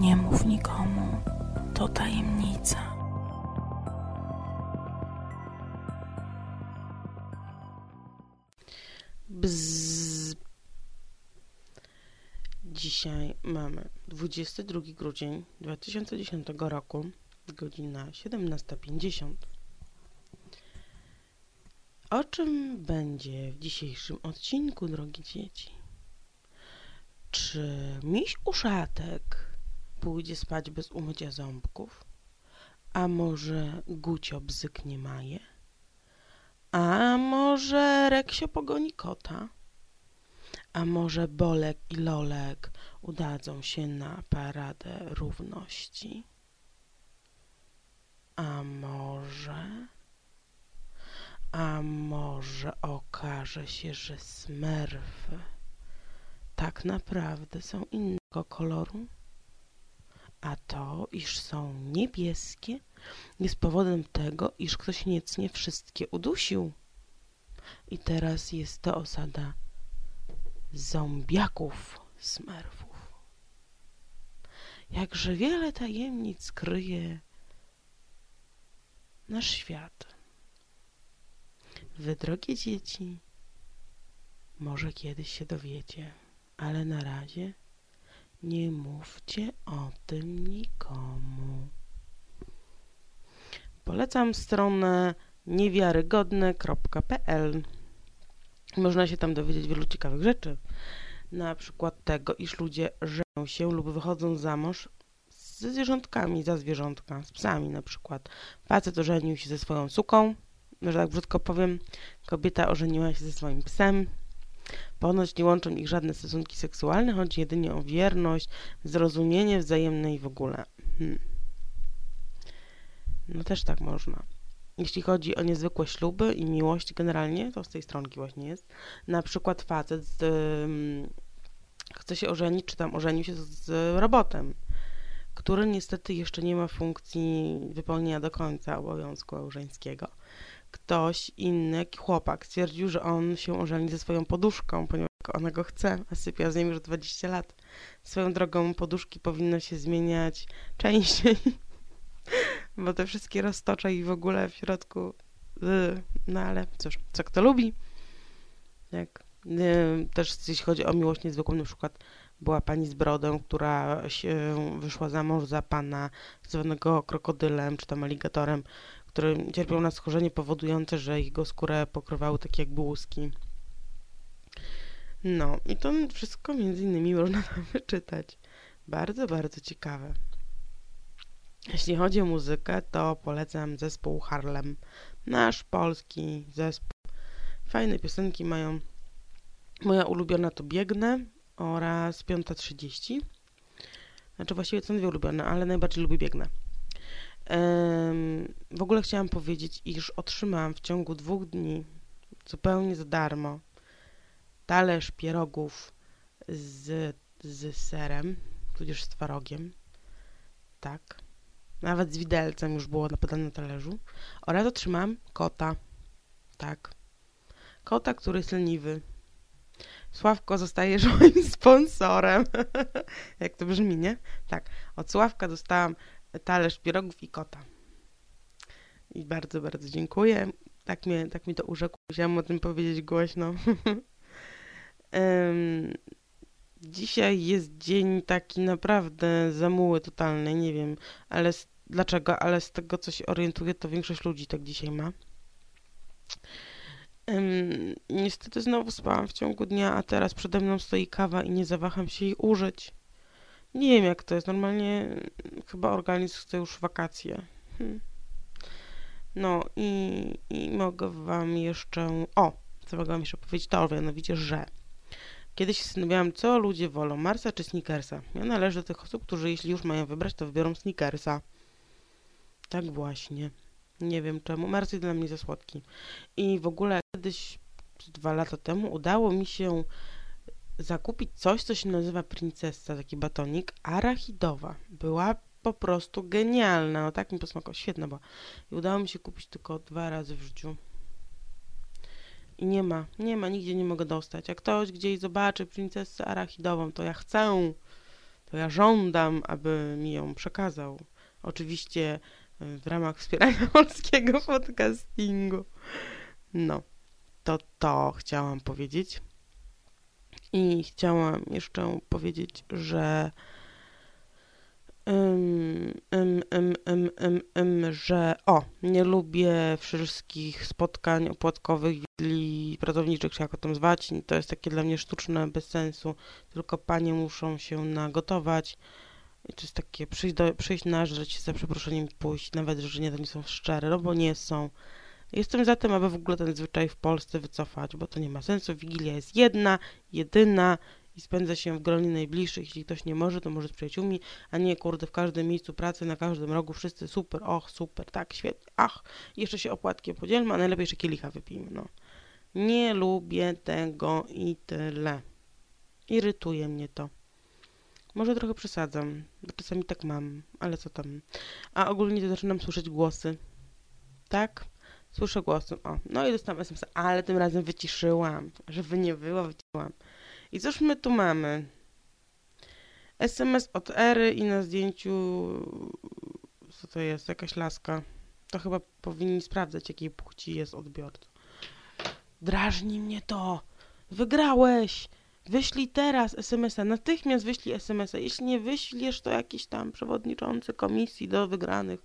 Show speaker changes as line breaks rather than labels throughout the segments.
Nie mów nikomu, to tajemnica.
Bzz. Dzisiaj mamy 22 grudzień 2010 roku, godzina 17.50. O czym będzie w dzisiejszym odcinku, drogie dzieci? Czy miś uszatek pójdzie spać bez umycia ząbków? A może Gucio bzyknie Maję? A może Reksio pogoni kota? A może Bolek i Lolek udadzą się na paradę równości? A może... A może okaże się, że smerfy tak naprawdę są innego koloru? A to, iż są niebieskie, jest powodem tego, iż ktoś niecnie wszystkie udusił. I teraz jest to osada zombiaków smerfów. Jakże wiele tajemnic kryje nasz świat. Wy, drogie dzieci, może kiedyś się dowiecie, ale na razie nie mówcie o tym nikomu. Polecam stronę niewiarygodne.pl. Można się tam dowiedzieć wielu ciekawych rzeczy. Na przykład tego, iż ludzie żenią się lub wychodzą za mąż ze zwierzątkami, za zwierzątka, z psami na przykład. Facet ożenił się ze swoją suką, że tak brzydko powiem. Kobieta ożeniła się ze swoim psem. Ponoć nie łączą ich żadne stosunki seksualne, chodzi jedynie o wierność, zrozumienie wzajemne i w ogóle. Hmm. No też tak można. Jeśli chodzi o niezwykłe śluby i miłość generalnie, to z tej stronki właśnie jest. Na przykład facet z, chce się ożenić, czy tam ożenił się z, z robotem, który niestety jeszcze nie ma funkcji wypełnienia do końca obowiązku małżeńskiego. Ktoś inny, chłopak, stwierdził, że on się ożeni ze swoją poduszką, ponieważ ona go chce, a sypia z nim już 20 lat. Swoją drogą poduszki powinno się zmieniać częściej bo te wszystkie roztocze i w ogóle w środku, yy, no ale cóż, co kto lubi. Yy, też jeśli chodzi o miłość niezwykłą, na przykład była pani z brodą, która się wyszła za mąż za pana zwanego krokodylem, czy tam aligatorem, który cierpiał na schorzenie powodujące, że jego skórę pokrywały takie jak łuski. No i to wszystko między innymi można tam wyczytać. Bardzo, bardzo ciekawe. Jeśli chodzi o muzykę, to polecam zespół Harlem. Nasz polski zespół. Fajne piosenki mają. Moja ulubiona to Biegnę oraz 5.30. Znaczy właściwie są dwie ulubione, ale najbardziej lubię Biegnę. W ogóle chciałam powiedzieć, iż otrzymałam w ciągu dwóch dni zupełnie za darmo talerz pierogów z, z serem, tudzież z twarogiem. Tak nawet z widelcem już było podane na talerzu. Oraz otrzymałam kota. Tak. Kota, który jest leniwy. Sławko zostajesz moim sponsorem. Jak to brzmi, nie? Tak. Od Sławka dostałam talerz pierogów i kota. I bardzo, bardzo dziękuję. Tak, mnie, tak mi to urzekło. Musiałam o tym powiedzieć głośno. um, Dzisiaj jest dzień taki naprawdę zamuły totalny, nie wiem, ale z, dlaczego, ale z tego co się orientuję, to większość ludzi tak dzisiaj ma. Um, niestety znowu spałam w ciągu dnia, a teraz przede mną stoi kawa i nie zawaham się jej użyć. Nie wiem jak to jest, normalnie chyba organizm chce już wakacje. Hmm. No i, i mogę wam jeszcze, o, co mogę wam jeszcze powiedzieć, to mianowicie, że Kiedyś się zastanawiałam, co ludzie wolą, Marsa czy Snickersa. Ja należę do tych osób, którzy jeśli już mają wybrać, to wybiorą Snickersa. Tak właśnie. Nie wiem czemu. Mars jest dla mnie za słodki. I w ogóle kiedyś, dwa lata temu, udało mi się zakupić coś, co się nazywa Princessa, taki batonik, arachidowa. Była po prostu genialna. No tak mi posmakowało. Świetna była. I udało mi się kupić tylko dwa razy w życiu. I nie ma, nie ma, nigdzie nie mogę dostać. Jak ktoś gdzieś zobaczy princesę arachidową, to ja chcę. to ja żądam, aby mi ją przekazał. Oczywiście y, w ramach wspierania polskiego podcastingu. No, to to chciałam powiedzieć. I chciałam jeszcze powiedzieć, że um, um, um, że o, nie lubię wszystkich spotkań opłatkowych i pracowniczych, czy jak o tym zwać. To jest takie dla mnie sztuczne, bez sensu. Tylko panie muszą się nagotować. I to jest takie przyjść, do, przyjść nażreć, za przeproszeniem pójść, nawet, że nie, to nie są szczere, no bo nie są. Jestem za tym, aby w ogóle ten zwyczaj w Polsce wycofać, bo to nie ma sensu. Wigilia jest jedna, jedyna i spędza się w gronie najbliższych. Jeśli ktoś nie może, to może z przyjaciółmi, a nie kurde w każdym miejscu pracy, na każdym rogu wszyscy super, och, super, tak, świetnie, ach, jeszcze się opłatkiem podzielmy, a najlepiej jeszcze kielicha wypijmy, no. Nie lubię tego i tyle. Irytuje mnie to. Może trochę przesadzam, bo czasami tak mam, ale co tam. A ogólnie to zaczynam słyszeć głosy. Tak? Słyszę głosy. O, no i dostałam SMS, ale tym razem wyciszyłam. Żeby nie było, wyciszyłam. I cóż my tu mamy? SMS od Ery i na zdjęciu co to jest? Jakaś laska. To chyba powinni sprawdzać, jakiej płci jest odbiorca. Drażni mnie to. Wygrałeś. Wyślij teraz SMS-a. Natychmiast wyślij SMS-a. Jeśli nie wyśliesz, to jakiś tam przewodniczący komisji do wygranych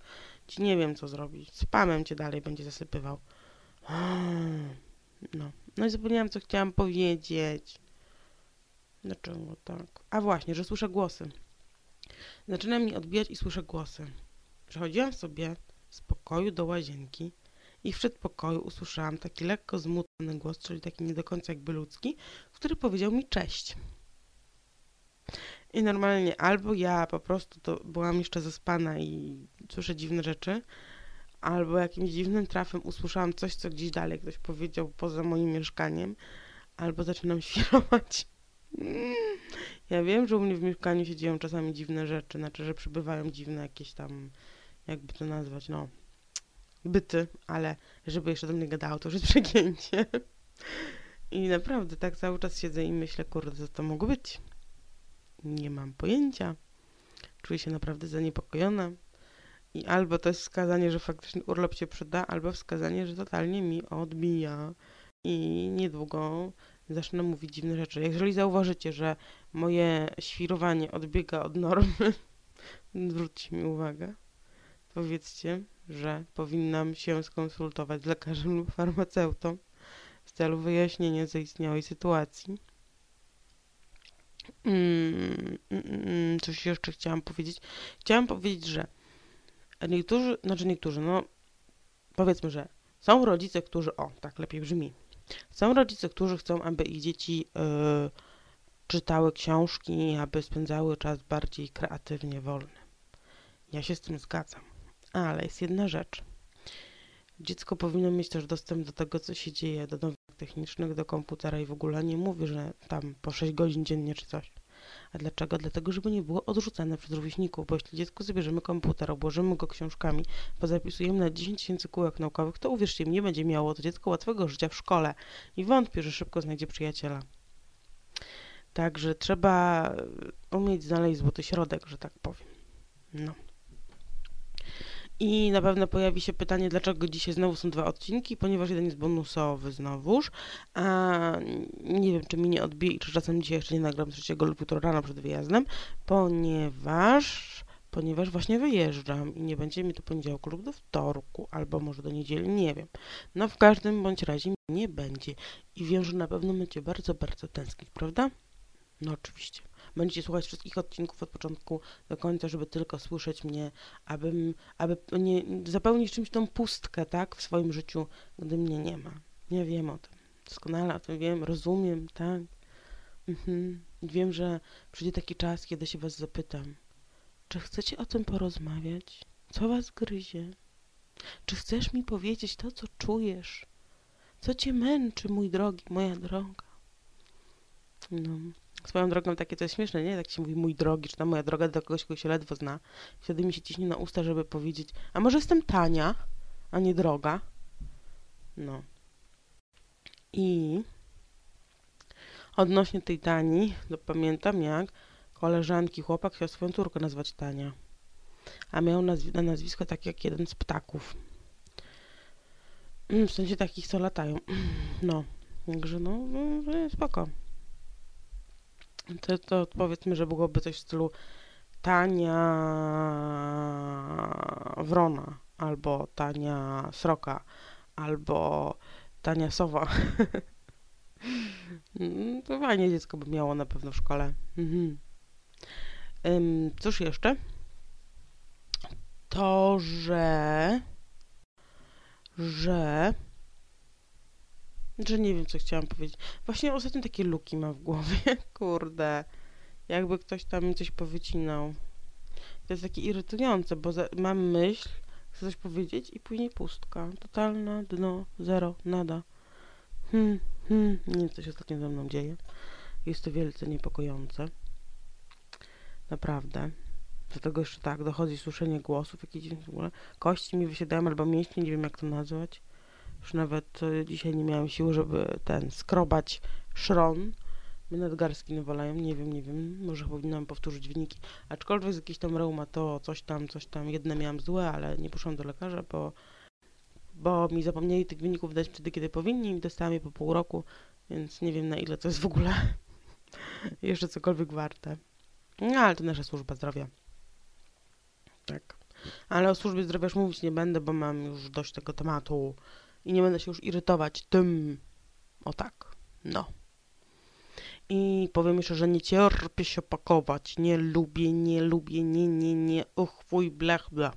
ci nie wiem, co zrobić. Spamem cię dalej będzie zasypywał. No. No i zapomniałam, co chciałam powiedzieć. Dlaczego tak? A właśnie, że słyszę głosy. Zaczyna mi odbijać i słyszę głosy. Przechodziłam sobie z pokoju do łazienki i w przedpokoju usłyszałam taki lekko zmutny głos, czyli taki nie do końca jakby ludzki, który powiedział mi cześć. I normalnie albo ja po prostu to byłam jeszcze zaspana i słyszę dziwne rzeczy, albo jakimś dziwnym trafem usłyszałam coś, co gdzieś dalej ktoś powiedział poza moim mieszkaniem, albo zaczynam świrować. Ja wiem, że u mnie w mieszkaniu się dzieją czasami dziwne rzeczy, znaczy, że przybywają dziwne jakieś tam, jakby to nazwać, no, byty, ale żeby jeszcze do mnie gadało, to już jest przegięcie. I naprawdę tak cały czas siedzę i myślę, kurde, co to mogło być? Nie mam pojęcia. Czuję się naprawdę zaniepokojona. I albo to jest wskazanie, że faktycznie urlop się przyda, albo wskazanie, że totalnie mi odbija. I niedługo zacznę mówić dziwne rzeczy. Jeżeli zauważycie, że moje świrowanie odbiega od normy, zwróćcie mi uwagę. Powiedzcie, że powinnam się skonsultować z lekarzem lub farmaceutą w celu wyjaśnienia zaistniałej sytuacji. Mm, coś jeszcze chciałam powiedzieć. Chciałam powiedzieć, że niektórzy, znaczy niektórzy, no powiedzmy, że są rodzice, którzy, o, tak lepiej brzmi, są rodzice, którzy chcą, aby ich dzieci y, czytały książki, aby spędzały czas bardziej kreatywnie, wolny. Ja się z tym zgadzam. Ale jest jedna rzecz. Dziecko powinno mieć też dostęp do tego, co się dzieje, do nowych technicznych, do komputera i w ogóle nie mówię, że tam po 6 godzin dziennie czy coś. A dlaczego? Dlatego, żeby nie było odrzucane przez rówieśników, bo jeśli dziecku zabierzemy komputer, obłożymy go książkami, pozapisujemy na 10 tysięcy kółek naukowych, to uwierzcie nie będzie miało to dziecko łatwego życia w szkole i wątpię, że szybko znajdzie przyjaciela. Także trzeba umieć znaleźć złoty środek, że tak powiem. No. I na pewno pojawi się pytanie, dlaczego dzisiaj znowu są dwa odcinki, ponieważ jeden jest bonusowy znowuż, a nie wiem, czy mi nie odbije i czy czasem dzisiaj jeszcze nie nagram trzeciego lub jutro rano przed wyjazdem, ponieważ ponieważ właśnie wyjeżdżam i nie będzie mi to poniedziałku lub do wtorku, albo może do niedzieli, nie wiem. No w każdym bądź razie nie będzie i wiem, że na pewno będzie bardzo, bardzo tęsknić, prawda? No oczywiście. Będziecie słuchać wszystkich odcinków od początku do końca, żeby tylko słyszeć mnie, abym, aby nie zapełnić czymś tą pustkę, tak, w swoim życiu, gdy mnie nie ma. Nie wiem o tym. Doskonale o tym wiem, rozumiem, tak. Mhm. Wiem, że przyjdzie taki czas, kiedy się was zapytam, czy chcecie o tym porozmawiać? Co was gryzie? Czy chcesz mi powiedzieć to, co czujesz? Co cię męczy, mój drogi, moja droga? No. Swoją drogą takie to jest śmieszne, nie? Tak się mówi mój drogi, czy tam moja droga do kogoś, kogo się ledwo zna. Wtedy mi się ciśnie na usta, żeby powiedzieć, a może jestem tania, a nie droga? No. I odnośnie tej tani, to pamiętam jak koleżanki chłopak chciał swoją córkę nazwać Tania, a miał nazw na nazwisko tak jak jeden z ptaków. W sensie takich, co latają. No, także no, no spoko. To, to powiedzmy, że byłoby coś w stylu tania wrona, albo tania sroka, albo tania sowa. Mm, to fajnie dziecko by miało na pewno w szkole. Mhm. cóż jeszcze? To, że że że nie wiem, co chciałam powiedzieć. Właśnie ostatnio takie luki mam w głowie. Kurde. Jakby ktoś tam mi coś powycinał. To jest takie irytujące, bo za, mam myśl, chcę coś powiedzieć i później pustka. Totalna dno, zero, nada. Hmm, hmm, nie wiem, co się ostatnio ze mną dzieje. Jest to wielce niepokojące. Naprawdę. Do tego jeszcze tak, dochodzi słyszenie głosów, jakieś w ogóle. Kości mi wysiadają albo mięśnie, nie wiem jak to nazwać. Już nawet y, dzisiaj nie miałem siły, żeby ten, skrobać szron. Mnie nadgarstki nawalają, nie wiem, nie wiem, może powinnam powtórzyć wyniki. Aczkolwiek z jakiejś tam reuma to coś tam, coś tam, jedne miałam złe, ale nie poszłam do lekarza, bo, bo mi zapomnieli tych wyników dać wtedy, kiedy powinni i dostałam je po pół roku, więc nie wiem na ile to jest w ogóle jeszcze cokolwiek warte. No, ale to nasza służba zdrowia. Tak. Ale o służbie zdrowia już mówić nie będę, bo mam już dość tego tematu i nie będę się już irytować tym. O tak. No. I powiem jeszcze, że nie cierpię się pakować. Nie lubię, nie lubię, nie, nie, nie. Uch, fuj, blech, bla.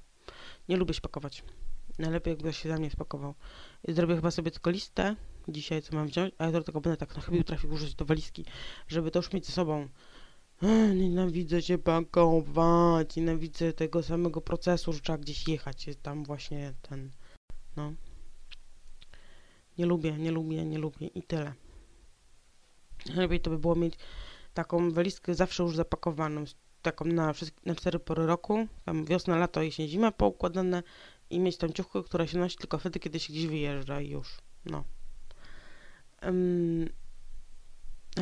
Nie lubię się pakować. Najlepiej jakby się za mnie spakował. Zrobię chyba sobie tylko listę dzisiaj, co mam wziąć, a do tego będę tak na chybił trafił użyć do walizki, żeby to już mieć ze sobą. Ech, nienawidzę się pakować, nienawidzę tego samego procesu, że trzeba gdzieś jechać. Jest tam właśnie ten, no. Nie lubię, nie lubię, nie lubię i tyle. Lepiej to by było mieć taką walizkę zawsze już zapakowaną, taką na, na cztery pory roku, tam wiosna, lato, jesień, zima poukładane i mieć tam ciuchkę, która się nosi tylko wtedy, kiedy się gdzieś wyjeżdża i już, no. Um,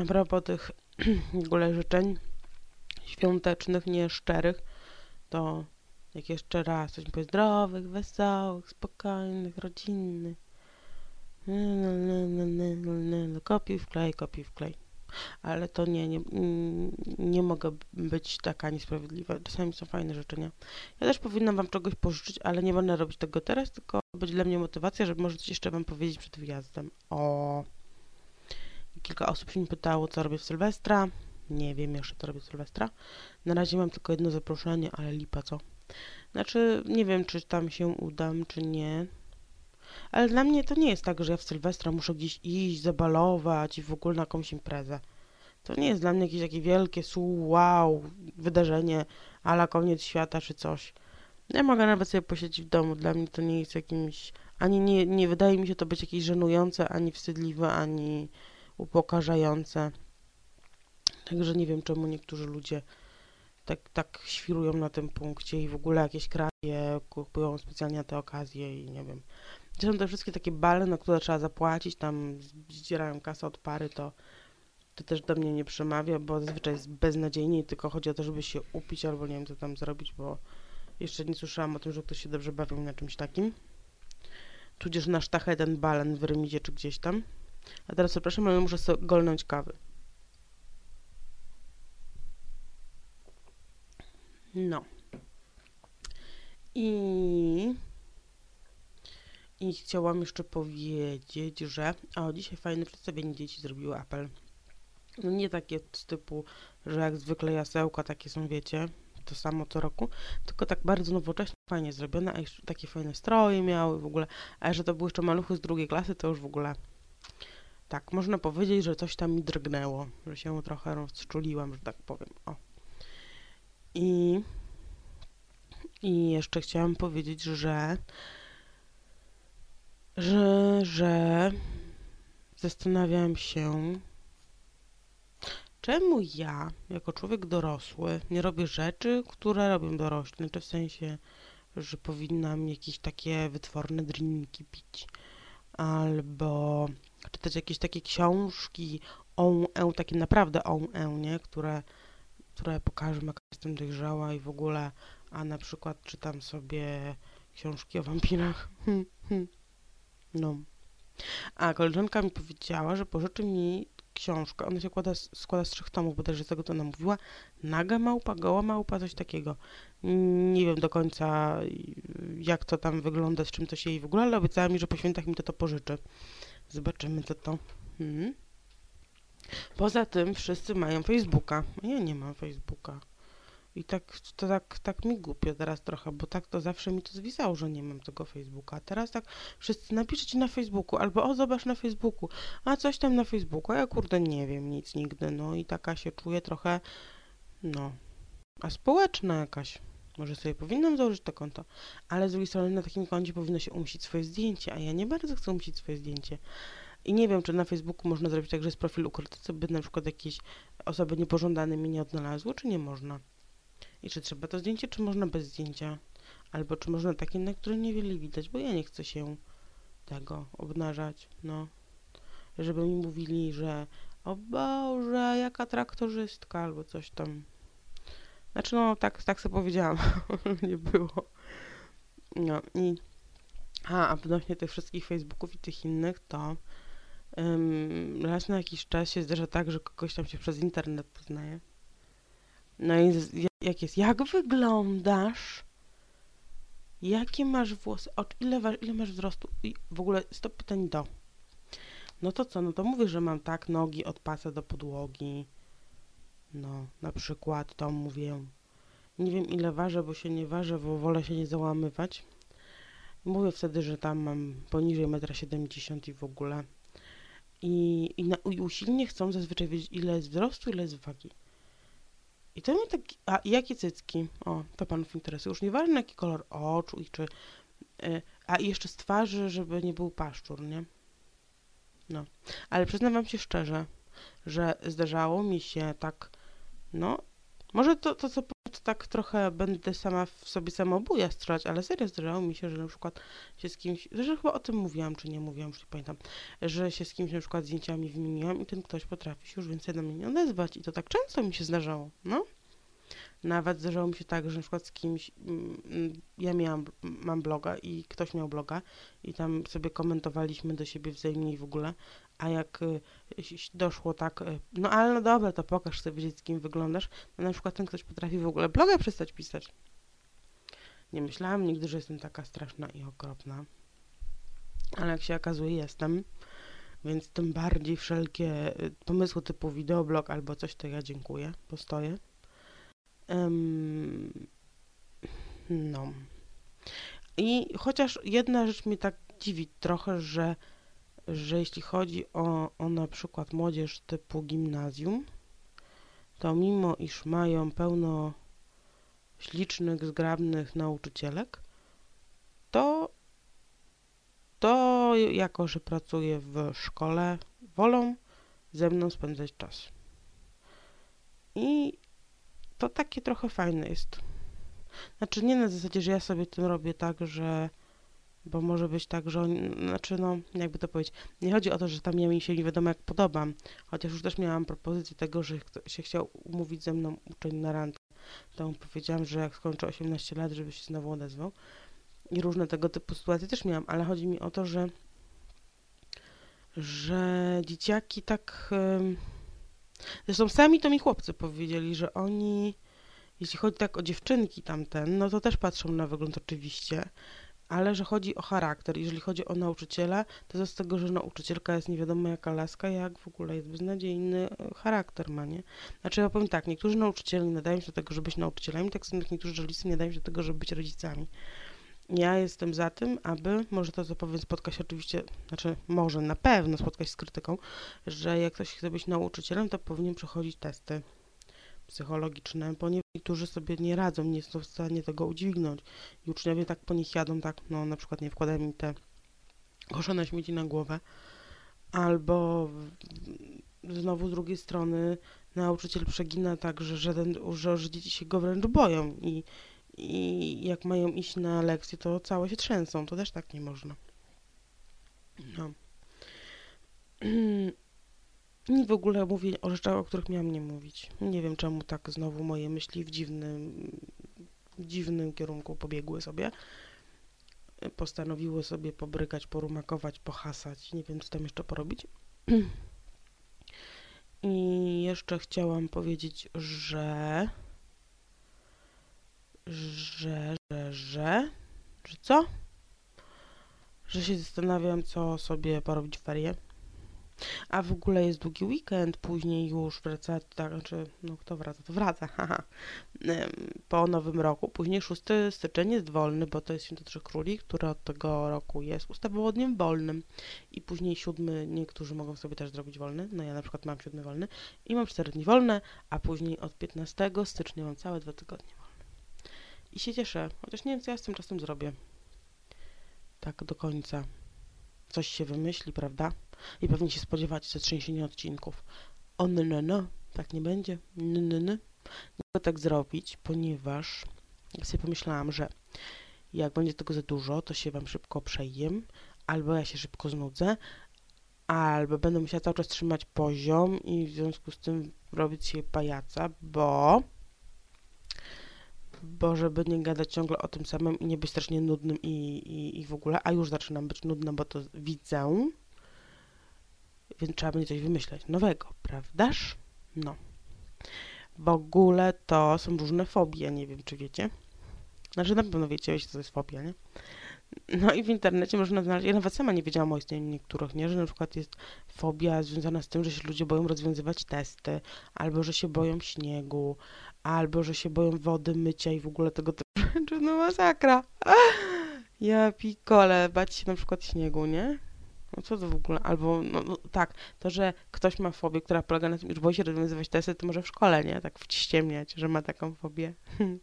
a propos tych w ogóle życzeń świątecznych, nie szczerych, to jak jeszcze raz coś mi zdrowych, wesołych, spokojnych, rodzinnych. Kopiuj, wklej, kopiuj, wklej. Ale to nie, nie, nie mogę być taka niesprawiedliwa. Czasami są fajne życzenia. Ja też powinnam wam czegoś pożyczyć, ale nie będę robić tego teraz, tylko będzie dla mnie motywacja, żeby może coś jeszcze wam powiedzieć przed wyjazdem. O. Kilka osób się mnie pytało, co robię w Sylwestra. Nie wiem jeszcze, co robię w Sylwestra. Na razie mam tylko jedno zaproszenie, ale lipa, co? Znaczy, nie wiem, czy tam się udam, czy nie. Ale dla mnie to nie jest tak, że ja w Sylwestra muszę gdzieś iść, zabalować i w ogóle na jakąś imprezę. To nie jest dla mnie jakieś takie wielkie, su, wow, wydarzenie, ala koniec świata czy coś. Ja mogę nawet sobie posiedzieć w domu. Dla mnie to nie jest jakimś... Ani nie, nie wydaje mi się to być jakieś żenujące, ani wstydliwe, ani upokarzające. Także nie wiem, czemu niektórzy ludzie tak, tak świrują na tym punkcie i w ogóle jakieś kraje kupują specjalnie na te okazje i nie wiem. Gdzie są te wszystkie takie bale, na które trzeba zapłacić, tam zdzierają kasę od pary, to, to też do mnie nie przemawia, bo zazwyczaj jest beznadziejnie i tylko chodzi o to, żeby się upić albo nie wiem co tam zrobić, bo jeszcze nie słyszałam o tym, że ktoś się dobrze bawił na czymś takim. Tudzież na sztacheten balen w Rymidzie czy gdzieś tam. A teraz przepraszam, ale muszę sobie golnąć kawy. No. I... I chciałam jeszcze powiedzieć, że... O, dzisiaj fajne przedstawienie dzieci zrobiły apel. No nie takie z typu, że jak zwykle jasełka takie są, wiecie, to samo co roku, tylko tak bardzo nowocześnie, fajnie zrobione, a jeszcze takie fajne stroje miały w ogóle, a że to były jeszcze maluchy z drugiej klasy, to już w ogóle tak, można powiedzieć, że coś tam mi drgnęło, że się trochę rozczuliłam, że tak powiem, o. I, i jeszcze chciałam powiedzieć, że że, że zastanawiam się, czemu ja, jako człowiek dorosły, nie robię rzeczy, które robią dorośli, czy znaczy w sensie, że powinnam jakieś takie wytworne drinki pić, albo czytać jakieś takie książki, on, e, takie naprawdę on, e, nie, które które pokażę, jak jestem dojrzała i w ogóle, a na przykład czytam sobie książki o wampirach. No. A koleżanka mi powiedziała, że pożyczy mi książkę. Ona się składa, składa z trzech tomów, bo też z tego, co ona mówiła. Naga małpa, goła małpa, coś takiego. Nie wiem do końca, jak to tam wygląda, z czym to się jej w ogóle, ale obiecała mi, że po świętach mi to to pożyczy. Zobaczymy, co to. Hmm. Poza tym wszyscy mają Facebooka. Ja nie mam Facebooka. I tak to tak, tak mi głupio teraz trochę, bo tak to zawsze mi to zwisało, że nie mam tego Facebooka. A teraz tak wszyscy napiszecie na Facebooku, albo o zobacz na Facebooku, a coś tam na Facebooku, a ja kurde nie wiem nic nigdy, no i taka się czuję trochę, no, a społeczna jakaś. Może sobie powinnam założyć to konto, ale z drugiej strony na takim koncie powinno się umieścić swoje zdjęcie, a ja nie bardzo chcę umieścić swoje zdjęcie. I nie wiem, czy na Facebooku można zrobić tak, że jest profil ukryty, co by na przykład jakieś osoby niepożądane mi nie odnalazły, czy nie można. I czy trzeba to zdjęcie, czy można bez zdjęcia? Albo czy można takie, na które niewiele widać, bo ja nie chcę się tego obnażać, no. Żeby mi mówili, że o Boże, jaka traktorzystka, albo coś tam. Znaczy, no, tak, tak sobie powiedziałam, nie było. No i... A, a odnośnie tych wszystkich Facebooków i tych innych, to um, raz na jakiś czas się zdarza tak, że kogoś tam się przez internet poznaje. No i jak jest? Jak wyglądasz? Jakie masz włosy? O, ile, ile masz wzrostu? I w ogóle 100 pytań do. No to co? No to mówię, że mam tak nogi od pasa do podłogi. No, na przykład to mówię. Nie wiem ile ważę, bo się nie ważę, bo wolę się nie załamywać. Mówię wtedy, że tam mam poniżej 1,70 m i w ogóle. I, i, na, i usilnie chcą zazwyczaj wiedzieć, ile jest wzrostu, ile jest wagi. I to mnie tak... A jakie cycki? O, to panów interesuje. Już nieważne jaki kolor oczu i czy... Y, a i jeszcze z twarzy, żeby nie był paszczur, nie? No. Ale przyznam wam się szczerze, że zdarzało mi się tak... No, może to, to co tak trochę będę sama w sobie samobuja strzelać, ale serio zdarzało mi się, że na przykład się z kimś, zresztą chyba o tym mówiłam, czy nie mówiłam, już nie pamiętam, że się z kimś na przykład zdjęciami wymieniłam i ten ktoś potrafi się już więcej do mnie nie odezwać i to tak często mi się zdarzało, no. Nawet zdarzało mi się tak, że na przykład z kimś, mm, ja miałam, mam bloga i ktoś miał bloga i tam sobie komentowaliśmy do siebie wzajemnie i w ogóle, a jak y, doszło tak, y, no ale no dobra, to pokaż sobie, z kim wyglądasz, no na przykład ten ktoś potrafi w ogóle bloga przestać pisać. Nie myślałam nigdy, że jestem taka straszna i okropna, ale jak się okazuje, jestem. Więc tym bardziej wszelkie y, pomysły typu wideoblog albo coś, to ja dziękuję, postoję. Um, no. I chociaż jedna rzecz mnie tak dziwi trochę, że, że jeśli chodzi o, o na przykład młodzież typu gimnazjum, to mimo iż mają pełno ślicznych, zgrabnych nauczycielek, to, to jako, że pracuję w szkole, wolą ze mną spędzać czas. I to takie trochę fajne jest. Znaczy nie na zasadzie, że ja sobie tym robię tak, że bo może być tak, że oni, znaczy no, jakby to powiedzieć, nie chodzi o to, że tam ja mi się nie wiadomo jak podobam, chociaż już też miałam propozycję tego, że się chciał umówić ze mną uczeń na randkę, to mu powiedziałam, że jak skończę 18 lat, żeby się znowu odezwał. I różne tego typu sytuacje też miałam, ale chodzi mi o to, że że dzieciaki tak Zresztą sami to mi chłopcy powiedzieli, że oni, jeśli chodzi tak o dziewczynki tamten, no to też patrzą na wygląd oczywiście, ale że chodzi o charakter. Jeżeli chodzi o nauczyciela, to to z tego, że nauczycielka jest nie wiadomo jaka laska, jak w ogóle jest beznadziejny e, charakter ma, nie? Znaczy ja powiem tak, niektórzy nauczyciele nie nadają się do tego, żeby być nauczycielami, tak samo jak niektórzy rodzice nie nadają się do tego, żeby być rodzicami. Ja jestem za tym, aby, może to co powiem spotka się oczywiście, znaczy może na pewno spotkać się z krytyką, że jak ktoś chce być nauczycielem, to powinien przechodzić testy psychologiczne, ponieważ niektórzy sobie nie radzą, nie są w stanie tego udźwignąć i uczniowie tak po nich jadą, tak, no na przykład nie wkładają mi te koszone śmieci na głowę, albo znowu z drugiej strony nauczyciel przegina tak, że, że, że dzieci się go wręcz boją i i jak mają iść na lekcje, to całe się trzęsą. To też tak nie można. No. I w ogóle mówię o rzeczach, o których miałam nie mówić. Nie wiem, czemu tak znowu moje myśli w dziwnym, dziwnym kierunku pobiegły sobie. Postanowiły sobie pobrykać, porumakować, pohasać. Nie wiem, co tam jeszcze porobić. I jeszcze chciałam powiedzieć, że że, że, że, że co? Że się zastanawiam, co sobie porobić w ferie. A w ogóle jest długi weekend, później już wraca, tak, znaczy, no kto wraca, to wraca, haha, po nowym roku. Później 6 styczeń jest wolny, bo to jest Święto Trzech Króli, które od tego roku jest ustawowo dniem wolnym. I później siódmy, niektórzy mogą sobie też zrobić wolny, no ja na przykład mam siódmy wolny i mam 4 dni wolne, a później od 15 stycznia mam całe dwa tygodnie wolne. I się cieszę, chociaż nie wiem, co ja z tym czasem zrobię. Tak do końca. Coś się wymyśli, prawda? I pewnie się spodziewacie ze trzęsienia odcinków. O, no, no, tak nie będzie. No, no, no. Nie mogę tak zrobić, ponieważ sobie pomyślałam, że jak będzie tego za dużo, to się wam szybko przejem, albo ja się szybko znudzę, albo będę musiała cały czas trzymać poziom i w związku z tym robić się pajaca, bo bo żeby nie gadać ciągle o tym samym i nie być strasznie nudnym i, i, i w ogóle, a już zaczynam być nudna, bo to widzę, więc trzeba będzie coś wymyśleć nowego, prawdaż? No. W ogóle to są różne fobie, nie wiem, czy wiecie. Znaczy, na pewno wiecie, co to jest fobia, nie? No i w internecie można znaleźć, ja nawet sama nie wiedziałam o istnieniu niektórych, nie? Że na przykład jest fobia związana z tym, że się ludzie boją rozwiązywać testy, albo że się boją śniegu, albo że się boją wody, mycia i w ogóle tego typu rzeczy. No masakra. Ja pikole, bać się na przykład śniegu, nie? No co to w ogóle? Albo, no, no, tak, to, że ktoś ma fobię, która polega na tym, że boi się rozwiązywać testy, to może w szkole, nie? Tak wciemniać, że ma taką fobię.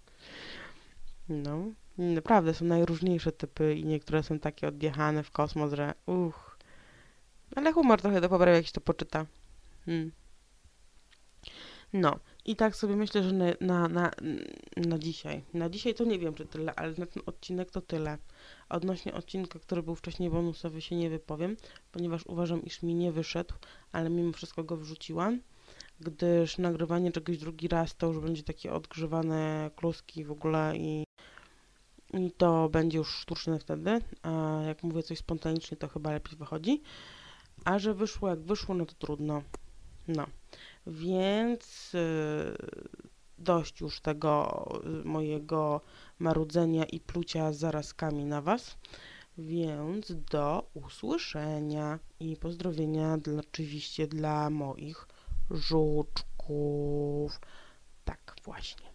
No, naprawdę są najróżniejsze typy i niektóre są takie odjechane w kosmos, że uch. Ale humor trochę do poprawia, jak się to poczyta. Hmm. No, i tak sobie myślę, że na, na, na, na dzisiaj. Na dzisiaj to nie wiem, czy tyle, ale na ten odcinek to tyle. Odnośnie odcinka, który był wcześniej bonusowy, się nie wypowiem, ponieważ uważam, iż mi nie wyszedł, ale mimo wszystko go wrzuciłam, gdyż nagrywanie czegoś drugi raz to już będzie takie odgrzewane kluski w ogóle i, i to będzie już sztuczne wtedy, a jak mówię coś spontanicznie, to chyba lepiej wychodzi. A że wyszło jak wyszło, no to trudno. No. Więc y, dość już tego y, mojego marudzenia i plucia zarazkami na Was. Więc do usłyszenia i pozdrowienia dla, oczywiście dla moich żuczków. Tak, właśnie.